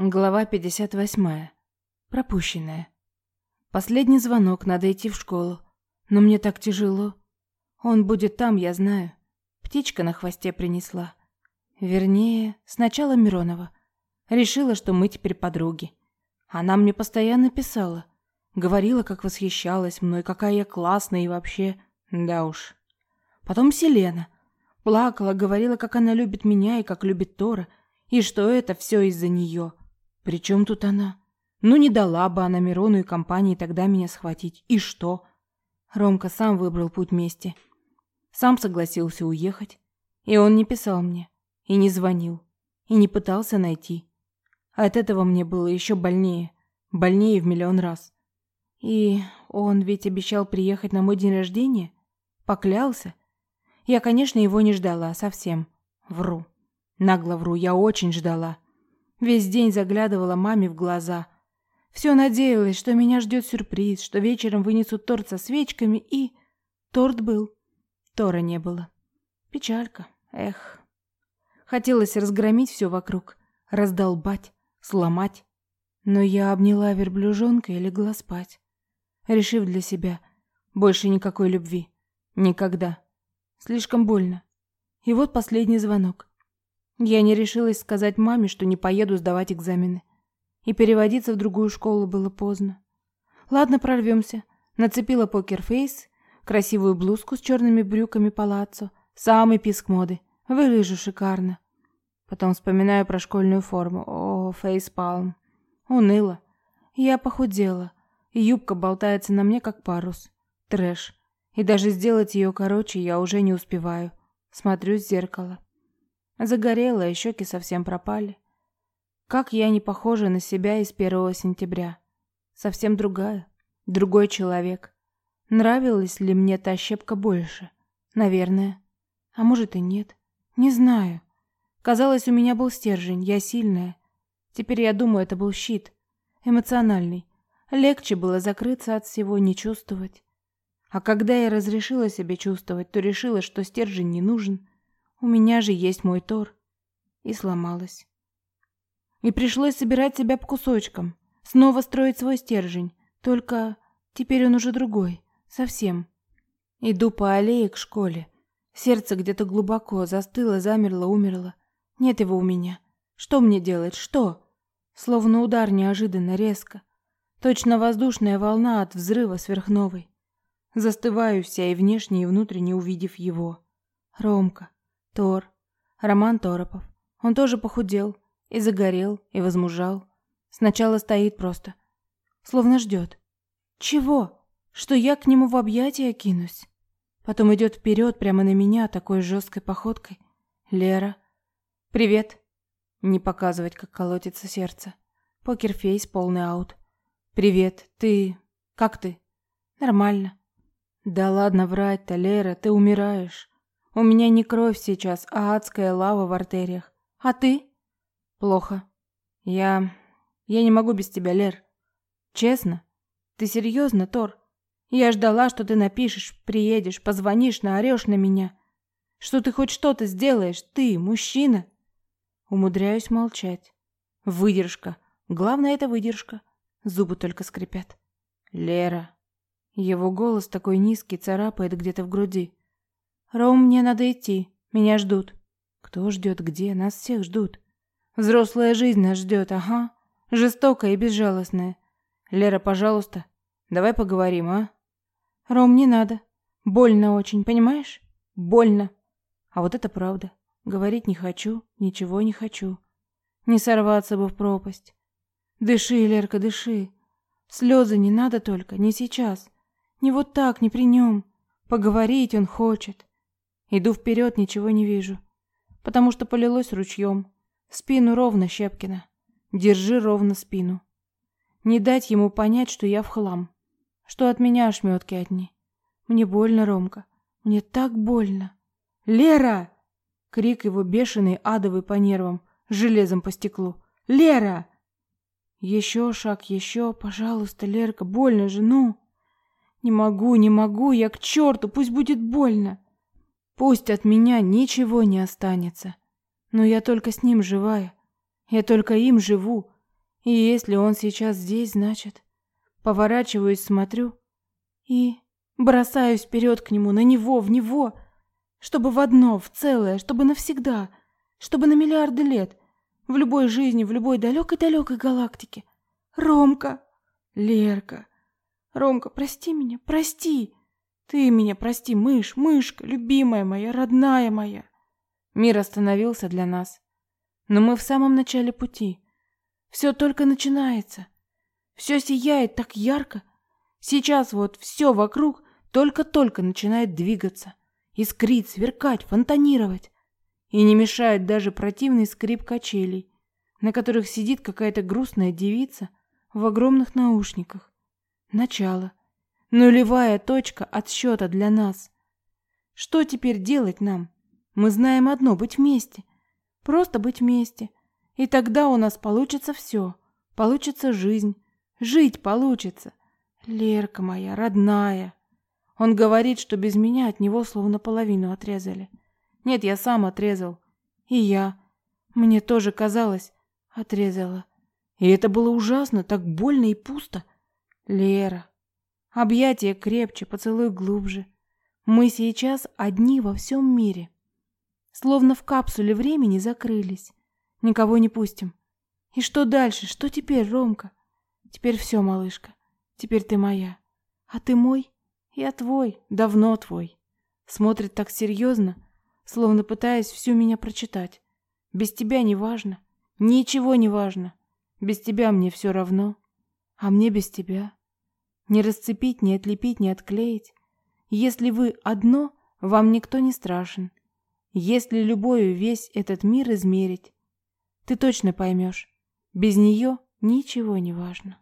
Глава 58. Пропущенная. Последний звонок, надо идти в школу. Но мне так тяжело. Он будет там, я знаю. Птичка на хвосте принесла. Вернее, сначала Миронова. Решила, что мы теперь подруги. Она мне постоянно писала. Говорила, как восхищалась мной, какая я классная и вообще... Да уж. Потом Селена. Плакала, говорила, как она любит меня и как любит Тора, и что это все из-за нее. При чем тут она? Ну, не дала бы она Мирону и компании тогда меня схватить. И что? Ромка сам выбрал путь мести. Сам согласился уехать. И он не писал мне. И не звонил. И не пытался найти. А от этого мне было еще больнее. Больнее в миллион раз. И он ведь обещал приехать на мой день рождения. Поклялся. Я, конечно, его не ждала совсем. Вру. Нагло вру, я очень ждала. Весь день заглядывала маме в глаза. Все надеялась, что меня ждет сюрприз, что вечером вынесут торт со свечками, и... Торт был. Тора не было. Печалька. Эх. Хотелось разгромить все вокруг, раздолбать, сломать. Но я обняла верблюжонка и легла спать, решив для себя больше никакой любви. Никогда. Слишком больно. И вот последний звонок. Я не решилась сказать маме, что не поеду сдавать экзамены. И переводиться в другую школу было поздно. Ладно, прорвемся. Нацепила покерфейс, красивую блузку с черными брюками палаццо, самый писк моды. Выгляжу шикарно. Потом вспоминаю про школьную форму. О, фейспалм. Уныло. Я похудела. Юбка болтается на мне, как парус. Трэш. И даже сделать ее короче я уже не успеваю. Смотрю в зеркало. Загорелая, щеки совсем пропали. Как я не похожа на себя из первого сентября. Совсем другая. Другой человек. Нравилась ли мне та щепка больше? Наверное. А может и нет. Не знаю. Казалось, у меня был стержень, я сильная. Теперь я думаю, это был щит. Эмоциональный. Легче было закрыться от всего, не чувствовать. А когда я разрешила себе чувствовать, то решила, что стержень не нужен. У меня же есть мой Тор. И сломалась. И пришлось собирать себя по кусочкам, снова строить свой стержень. Только теперь он уже другой, совсем. Иду по аллее к школе. Сердце где-то глубоко застыло, замерло, умерло. Нет его у меня. Что мне делать? Что? Словно удар неожиданно, резко. Точно воздушная волна от взрыва сверхновой. Застываю вся и внешне, и внутренне увидев его. Ромка. Тор. Роман Торопов. Он тоже похудел. И загорел, и возмужал. Сначала стоит просто. Словно ждет. Чего? Что я к нему в объятия кинусь? Потом идет вперед прямо на меня такой жесткой походкой. Лера. Привет. Не показывать, как колотится сердце. Покерфейс, полный аут. Привет. Ты... Как ты? Нормально. Да ладно врать-то, Лера, ты умираешь. У меня не кровь сейчас, а адская лава в артериях. А ты? Плохо. Я... Я не могу без тебя, Лер. Честно? Ты серьезно, Тор? Я ждала, что ты напишешь, приедешь, позвонишь, наорешь на меня. Что ты хоть что-то сделаешь, ты, мужчина. Умудряюсь молчать. Выдержка. Главное это выдержка. Зубы только скрипят. Лера. Его голос такой низкий, царапает где-то в груди. «Ром, мне надо идти. Меня ждут». «Кто ждет где? Нас всех ждут». «Взрослая жизнь нас ждет, ага. Жестокая и безжалостная. Лера, пожалуйста, давай поговорим, а?» «Ром, не надо. Больно очень, понимаешь? Больно. А вот это правда. Говорить не хочу, ничего не хочу. Не сорваться бы в пропасть. Дыши, Лерка, дыши. Слезы не надо только, не сейчас. Не вот так, не при нем. Поговорить он хочет. Иду вперед, ничего не вижу. Потому что полилось ручьем. Спину ровно, Щепкина. Держи ровно спину. Не дать ему понять, что я в хлам. Что от меня ошметки одни. Мне больно, Ромка. Мне так больно. «Лера!» Крик его бешеный, адовый по нервам, железом по стеклу. «Лера!» Еще шаг, еще, пожалуйста, Лерка, больно же, ну. Не могу, не могу, я к черту, пусть будет больно. Пусть от меня ничего не останется, но я только с ним живая. Я только им живу. И если он сейчас здесь, значит... Поворачиваюсь, смотрю и бросаюсь вперед к нему, на него, в него, чтобы в одно, в целое, чтобы навсегда, чтобы на миллиарды лет, в любой жизни, в любой далекой-далекой галактике. Ромка, Лерка, Ромка, прости меня, прости. Ты меня прости, мышь, мышка, любимая моя, родная моя. Мир остановился для нас. Но мы в самом начале пути. Все только начинается. Все сияет так ярко. Сейчас вот все вокруг только-только начинает двигаться, искрить, сверкать, фонтанировать. И не мешает даже противный скрип качелей, на которых сидит какая-то грустная девица в огромных наушниках. Начало. Нулевая точка отсчета для нас. Что теперь делать нам? Мы знаем одно — быть вместе. Просто быть вместе. И тогда у нас получится все. Получится жизнь. Жить получится. Лерка моя, родная. Он говорит, что без меня от него словно половину отрезали. Нет, я сам отрезал. И я. Мне тоже казалось, отрезала. И это было ужасно, так больно и пусто. Лера. Объятия крепче, поцелуй глубже. Мы сейчас одни во всем мире. Словно в капсуле времени закрылись. Никого не пустим. И что дальше? Что теперь, Ромка? Теперь все, малышка. Теперь ты моя. А ты мой? Я твой, давно твой. Смотрит так серьезно, словно пытаясь всю меня прочитать. Без тебя не важно. Ничего не важно. Без тебя мне все равно. А мне без тебя. Не расцепить, не отлепить, не отклеить. Если вы одно, вам никто не страшен. Если любовью весь этот мир измерить, ты точно поймешь. Без нее ничего не важно.